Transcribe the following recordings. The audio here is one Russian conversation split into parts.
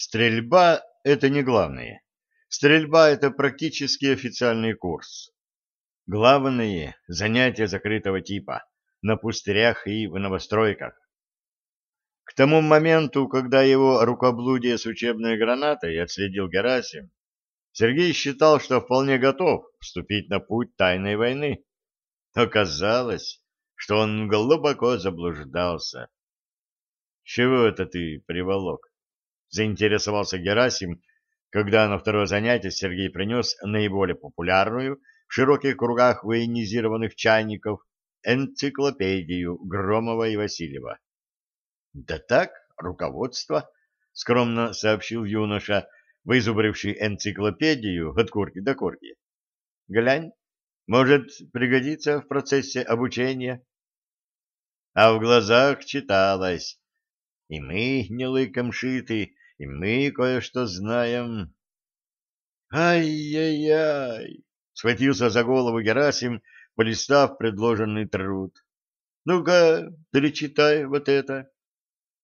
Стрельба — это не главное. Стрельба — это практически официальный курс. Главное — занятия закрытого типа, на пустырях и в новостройках. К тому моменту, когда его рукоблудие с учебной гранатой отследил Герасим, Сергей считал, что вполне готов вступить на путь тайной войны. Оказалось, что он глубоко заблуждался. «Чего это ты приволок?» — заинтересовался Герасим, когда на второе занятие Сергей принес наиболее популярную в широких кругах военизированных чайников энциклопедию Громова и Васильева. — Да так, руководство, — скромно сообщил юноша, вызубривший энциклопедию от курки до курки. — Глянь, может пригодиться в процессе обучения. А в глазах читалось. И мы не лыком шиты, и мы кое-что знаем. Ай-яй-яй! Схватился за голову Герасим, полистав предложенный труд. Ну-ка, перечитай вот это.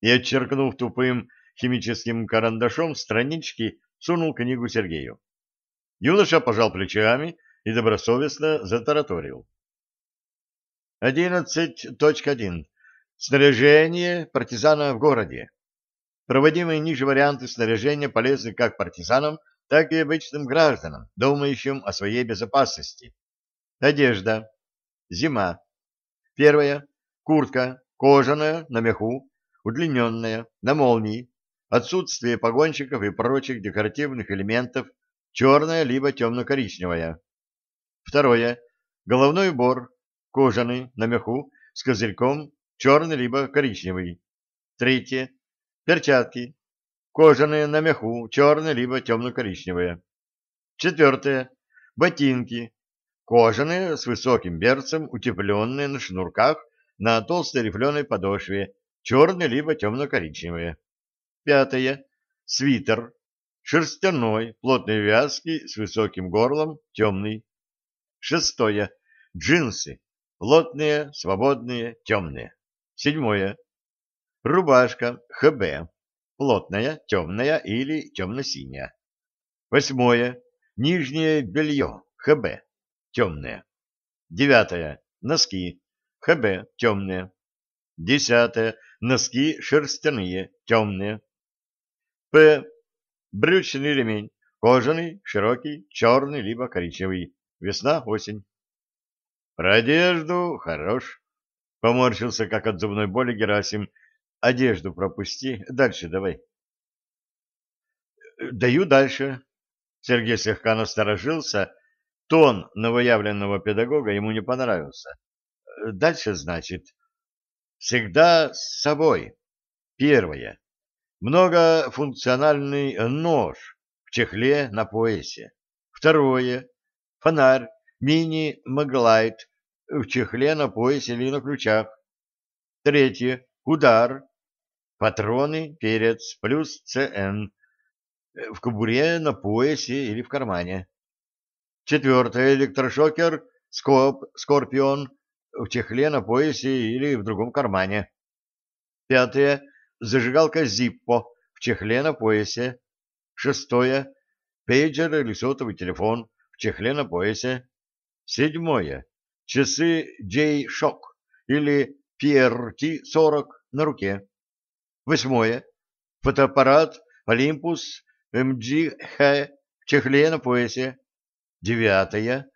И, отчеркнув тупым химическим карандашом странички, сунул книгу Сергею. Юноша пожал плечами и добросовестно затараторил. 11.1. Снаряжение партизана в городе. Проводимые ниже варианты снаряжения полезны как партизанам, так и обычным гражданам, думающим о своей безопасности. Одежда. Зима. Первое. Куртка. Кожаная, на меху, удлиненная, на молнии. Отсутствие погонщиков и прочих декоративных элементов. Черная либо темно-коричневая. Второе. Головной убор. Кожаный, на меху, с козырьком, черный либо коричневый. Третье. Перчатки. Кожаные на меху, черные либо темно-коричневые. Четвертое. Ботинки. Кожаные с высоким берцем, утепленные на шнурках на толстой рифленой подошве, черные либо темно-коричневые. Пятое. Свитер. Шерстяной, плотной вязки, с высоким горлом, темный. Шестое. Джинсы. Плотные, свободные, темные. Седьмое. Рубашка ХБ. Плотная, темная или темно-синяя. Восьмое. Нижнее белье ХБ. Темное. Девятое. Носки ХБ. Темные. Десятое. Носки шерстяные. Темные. П. Брючный ремень. Кожаный, широкий, черный, либо коричневый. Весна-осень. Про одежду хорош. Поморщился, как от зубной боли Герасим. Одежду пропусти. Дальше давай. Даю дальше. Сергей слегка насторожился. Тон новоявленного педагога ему не понравился. Дальше, значит, всегда с собой. Первое. Многофункциональный нож в чехле на поясе. Второе. Фонарь мини-маглайт в чехле на поясе или на ключах. Третье. Удар. Патроны, перец, плюс ЦН. В кобуре, на поясе или в кармане. Четвертое. Электрошокер, скоп, скорпион в чехле на поясе или в другом кармане. Пятое. Зажигалка Зиппо в чехле на поясе. Шестое. Пейджер или сотовый телефон в чехле на поясе. Седьмое. Часы J-Shock или PRT-40 на руке. Восьмое. Фотоаппарат Olympus MG-H в чехле на поясе. Девятое.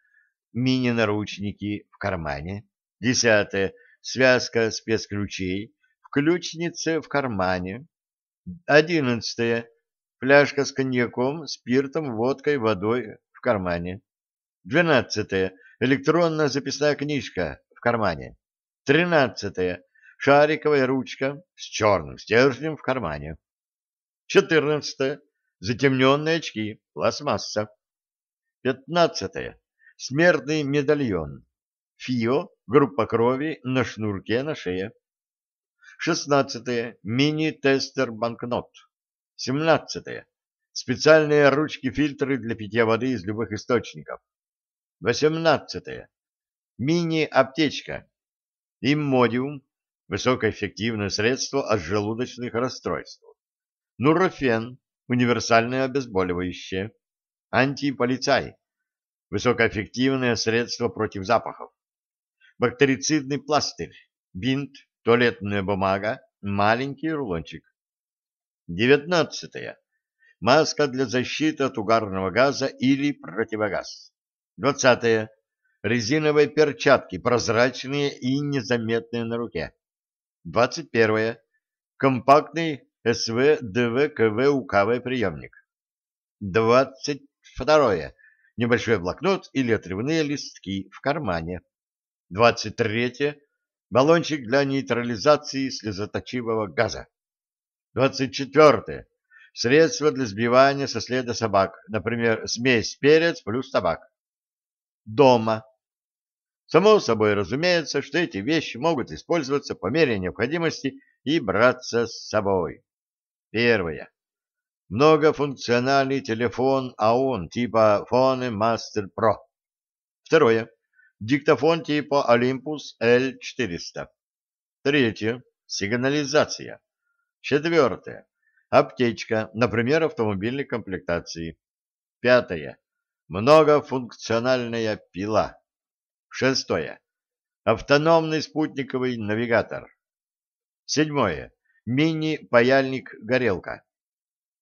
Мини-наручники в кармане. Десятое. Связка спецключей в ключнице в кармане. Одиннадцатое. Фляжка с коньяком, спиртом, водкой, водой в кармане. Двенадцатое. Электронная записная книжка в кармане. Тринадцатое. Шариковая ручка с черным стержнем в кармане. Четырнадцатое. Затемненные очки. Пластмасса. Пятнадцатое. Смертный медальон. ФИО. Группа крови на шнурке на шее. Шестнадцатое. Мини-тестер банкнот. Семнадцатое. Специальные ручки-фильтры для питья воды из любых источников. Восемнадцатое. Мини-аптечка. Иммодиум. Высокоэффективное средство от желудочных расстройств. Нурофен. универсальное обезболивающее, антиполицай, высокоэффективное средство против запахов, бактерицидный пластырь, бинт, туалетная бумага, маленький рулончик. Девятнадцатое. Маска для защиты от угарного газа или противогаз. Двадцатое. Резиновые перчатки, прозрачные и незаметные на руке. Двадцать первое. Компактный СВ, ДВ, КВ, УКВ приемник. Двадцать второе. Небольшой блокнот или отрывные листки в кармане. Двадцать третье. Баллончик для нейтрализации слезоточивого газа. Двадцать четвертое. Средство для сбивания со следа собак, например, смесь перец плюс табак. Дома. Само собой разумеется, что эти вещи могут использоваться по мере необходимости и браться с собой. Первое. Многофункциональный телефон АОН типа Phone Master Pro. Второе. Диктофон типа Olympus L400. Третье. Сигнализация. Четвертое. Аптечка, например, автомобильной комплектации. Пятое. Многофункциональная пила. Шестое. Автономный спутниковый навигатор. Седьмое. Мини-паяльник-горелка.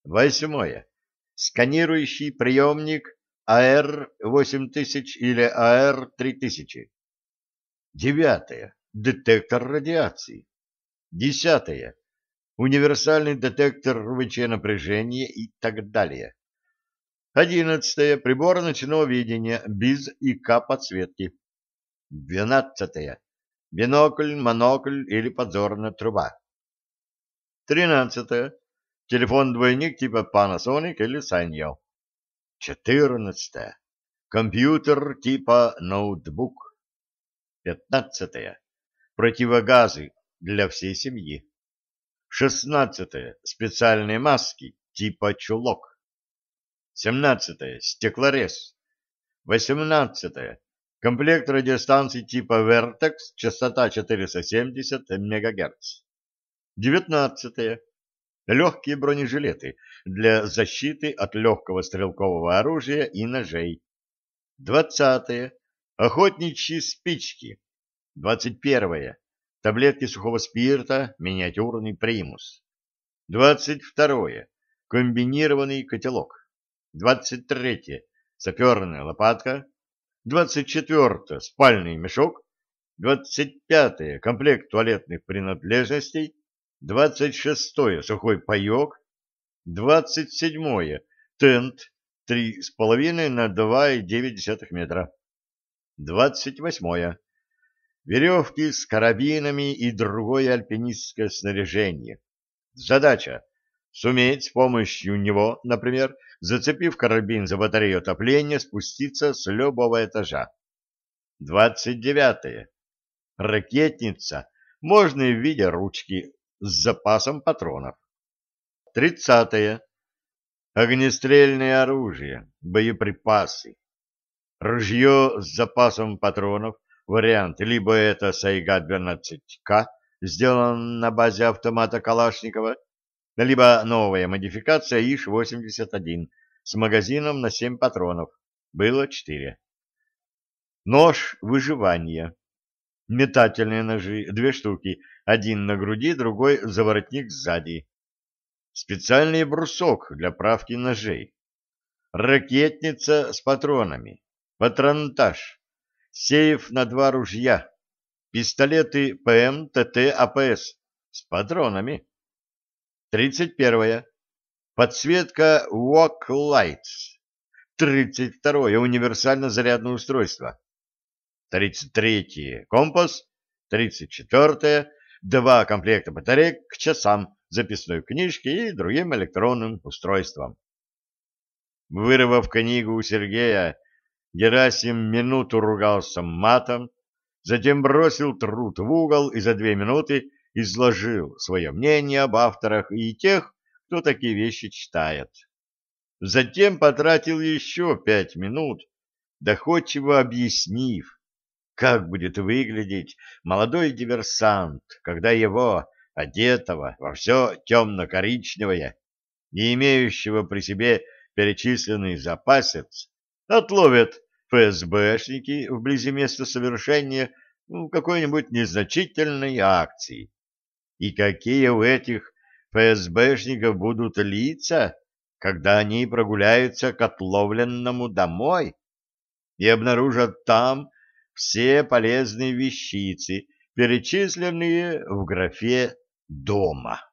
Восьмое. Сканирующий приемник АР-8000 или АР-3000. Девятое. Детектор радиации. Десятое. Универсальный детектор ВЧ напряжения и так далее. Одиннадцатое. Прибор ночного видения без ИК-подсветки. Двенадцатое. Бинокль, монокль или подзорная труба. Тринадцатое. Телефон-двойник типа Panasonic или Sanyo. Четырнадцатое. Компьютер типа ноутбук. Пятнадцатое. Противогазы для всей семьи. Шестнадцатое. Специальные маски типа чулок. Семнадцатое. Стеклорез. Восемнадцатое. Комплект радиостанций типа Vertex, частота 470 МГц. Девятнадцатое легкие бронежилеты для защиты от легкого стрелкового оружия и ножей. Двадцатое. Охотничьи спички. Двадцать первое. Таблетки сухого спирта, миниатюрный примус. Двадцать второе. Комбинированный котелок. Двадцать третье. Саперная лопатка. Двадцать четвертое. Спальный мешок. Двадцать пятое. Комплект туалетных принадлежностей. Двадцать шестое — сухой паек. Двадцать седьмое — тент, три с половиной на два и девять десятых метра. Двадцать восьмое — веревки с карабинами и другое альпинистское снаряжение. Задача — суметь с помощью него, например, зацепив карабин за батарею отопления, спуститься с любого этажа. Двадцать девятое — ракетница, можно и в виде ручки, с запасом патронов. Тридцатое. Огнестрельное оружие, боеприпасы. Ружье с запасом патронов, вариант, либо это Сайга-12К, сделан на базе автомата Калашникова, либо новая модификация ИШ-81 с магазином на 7 патронов, было 4. Нож выживания. Метательные ножи, две штуки, один на груди, другой за воротник сзади. Специальный брусок для правки ножей. Ракетница с патронами. Патронтаж. Сейф на два ружья. Пистолеты ПМ, ТТ, АПС с патронами. 31. Подсветка Walk Lights. 32. Универсально зарядное устройство. 33. Компас. 34 два комплекта батареек к часам, записной книжке и другим электронным устройствам. Вырвав книгу у Сергея, Герасим минуту ругался матом, затем бросил труд в угол и за две минуты изложил свое мнение об авторах и тех, кто такие вещи читает. Затем потратил еще пять минут, доходчиво объяснив, как будет выглядеть молодой диверсант, когда его, одетого во все темно-коричневое, и имеющего при себе перечисленный запасец отловят ФСБшники вблизи места совершения ну, какой-нибудь незначительной акции. И какие у этих ФСБшников будут лица, когда они прогуляются к отловленному домой и обнаружат там все полезные вещицы, перечисленные в графе «дома».